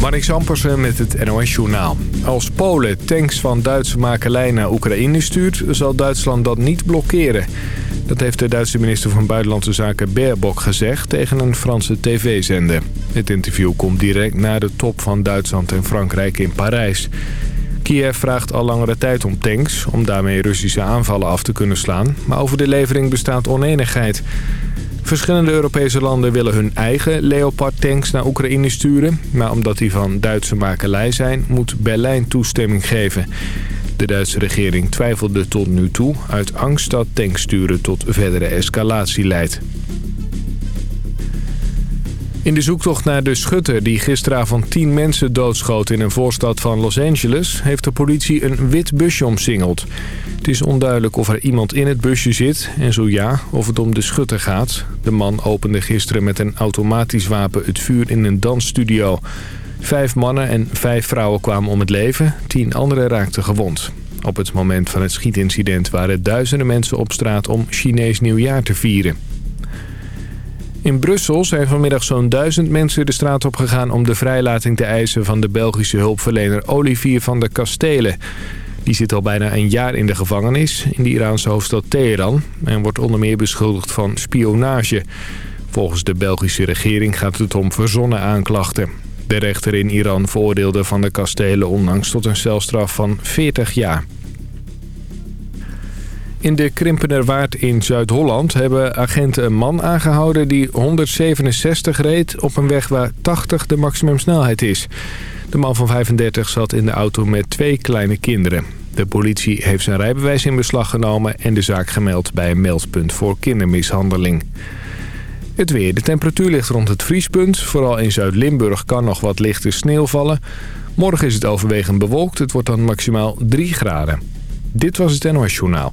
Mark Zampersen met het NOS Journaal. Als Polen tanks van Duitse makelij naar Oekraïne stuurt... zal Duitsland dat niet blokkeren. Dat heeft de Duitse minister van Buitenlandse Zaken Baerbock gezegd... tegen een Franse tv-zender. Het interview komt direct na de top van Duitsland en Frankrijk in Parijs. Kiev vraagt al langere tijd om tanks... om daarmee Russische aanvallen af te kunnen slaan. Maar over de levering bestaat oneenigheid... Verschillende Europese landen willen hun eigen Leopard-tanks naar Oekraïne sturen. Maar omdat die van Duitse makelij zijn, moet Berlijn toestemming geven. De Duitse regering twijfelde tot nu toe uit angst dat tanksturen tot verdere escalatie leidt. In de zoektocht naar de schutter die gisteravond tien mensen doodschoot in een voorstad van Los Angeles... heeft de politie een wit busje omsingeld. Het is onduidelijk of er iemand in het busje zit en zo ja, of het om de schutter gaat. De man opende gisteren met een automatisch wapen het vuur in een dansstudio. Vijf mannen en vijf vrouwen kwamen om het leven, tien anderen raakten gewond. Op het moment van het schietincident waren duizenden mensen op straat om Chinees nieuwjaar te vieren. In Brussel zijn vanmiddag zo'n duizend mensen de straat op gegaan om de vrijlating te eisen van de Belgische hulpverlener Olivier van der Kastelen. Die zit al bijna een jaar in de gevangenis in de Iraanse hoofdstad Teheran... en wordt onder meer beschuldigd van spionage. Volgens de Belgische regering gaat het om verzonnen aanklachten. De rechter in Iran veroordeelde van de kastelen onlangs tot een celstraf van 40 jaar. In de Krimpenerwaard in Zuid-Holland hebben agenten een man aangehouden die 167 reed op een weg waar 80 de maximumsnelheid is. De man van 35 zat in de auto met twee kleine kinderen. De politie heeft zijn rijbewijs in beslag genomen en de zaak gemeld bij een meldpunt voor kindermishandeling. Het weer. De temperatuur ligt rond het vriespunt. Vooral in Zuid-Limburg kan nog wat lichte sneeuw vallen. Morgen is het overwegend bewolkt. Het wordt dan maximaal 3 graden. Dit was het NOS Journaal.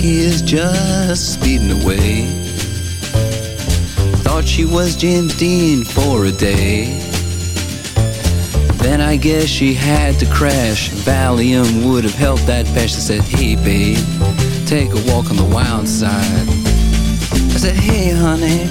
Jackie is just speeding away. Thought she was James Dean for a day. Then I guess she had to crash. Valium would have helped that patch. I said, hey babe, take a walk on the wild side. I said, hey honey,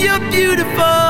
You're beautiful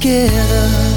together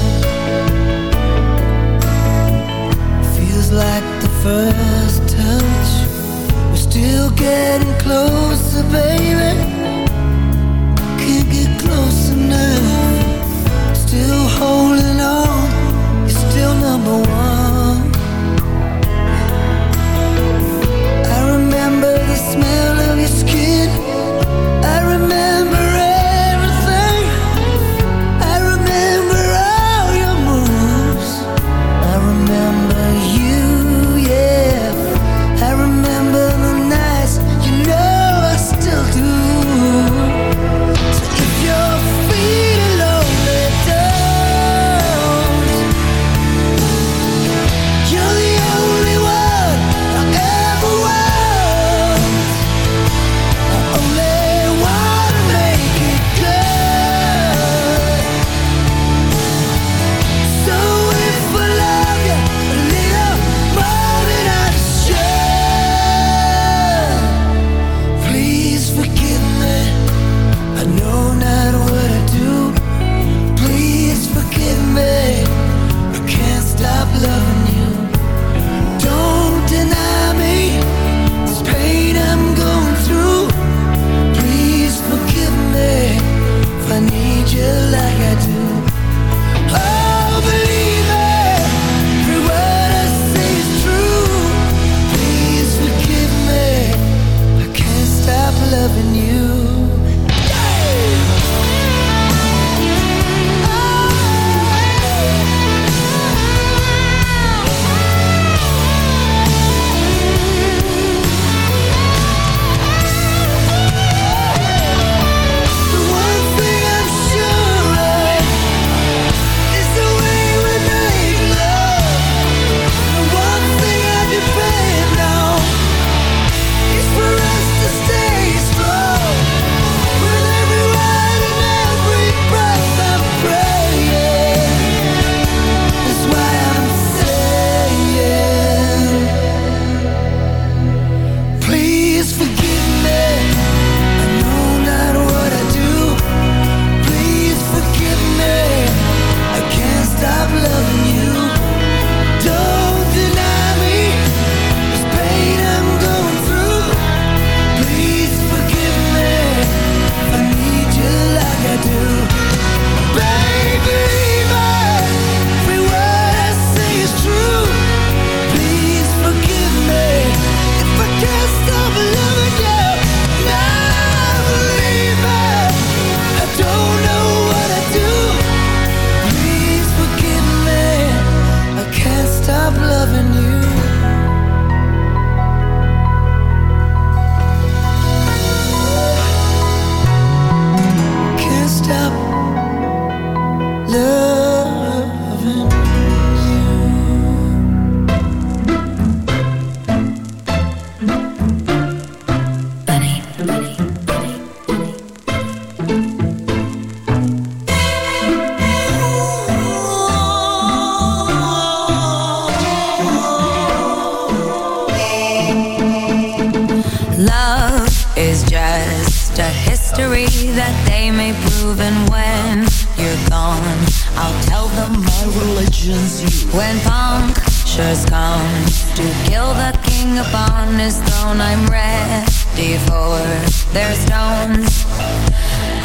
Love is just a history that they may prove And when you're gone, I'll tell them my religion's you. When punctures come to kill the king upon his throne I'm ready for their stones.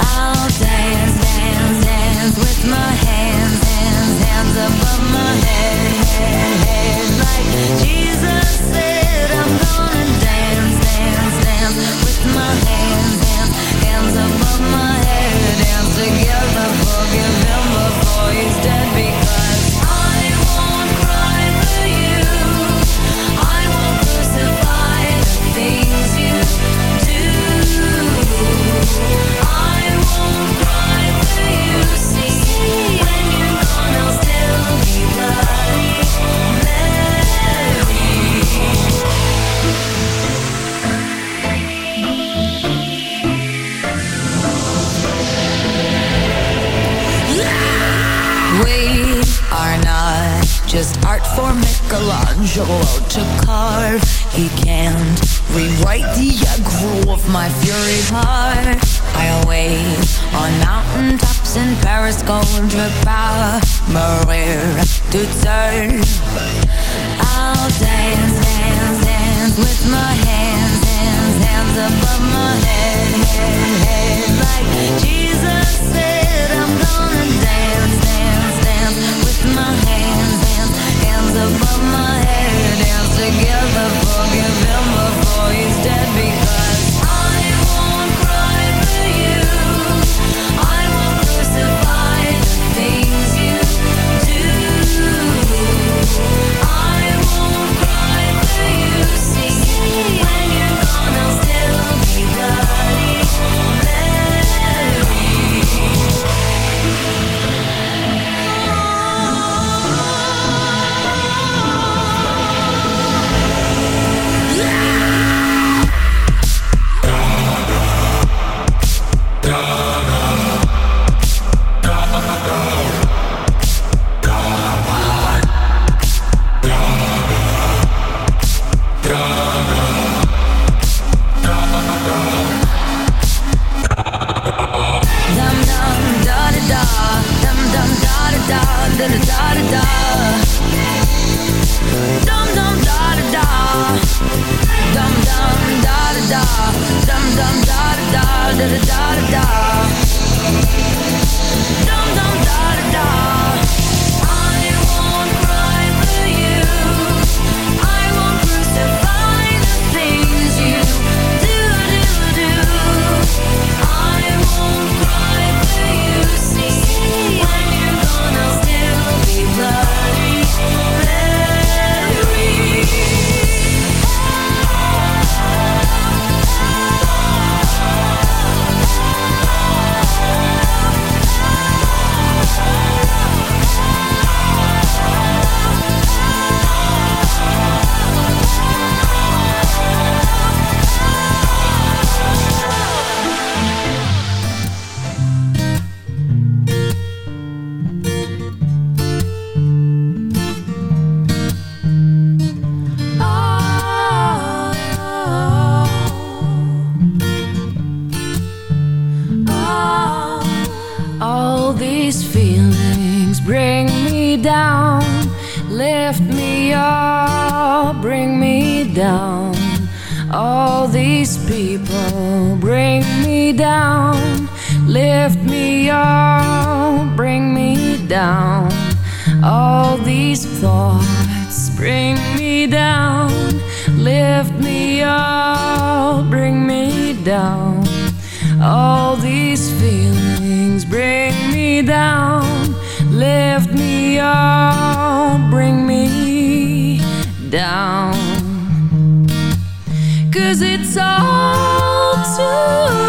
I'll dance, dance, dance with my hands, hands, hands above my head, head, head Like Jesus said I'm gonna my hands, hands, hands above my head, hands together. Michelangelo to carve. He can't rewrite the aggro of my fury heart. I await on mountain tops in Paris, contre pas mourir toute seule. I'll dance, dance, dance with my hands, hands, hands above my head, head, head. Like Jesus said, I'm gonna dance, dance, dance with my hands above my head. Dance together, forgive him before he's bring me down, lift me up, bring me down. All these people bring me down, lift me up, bring me down. All these thoughts bring me down, lift me up, bring me down. All these feelings bring me down, up, bring me down. Cause it's all too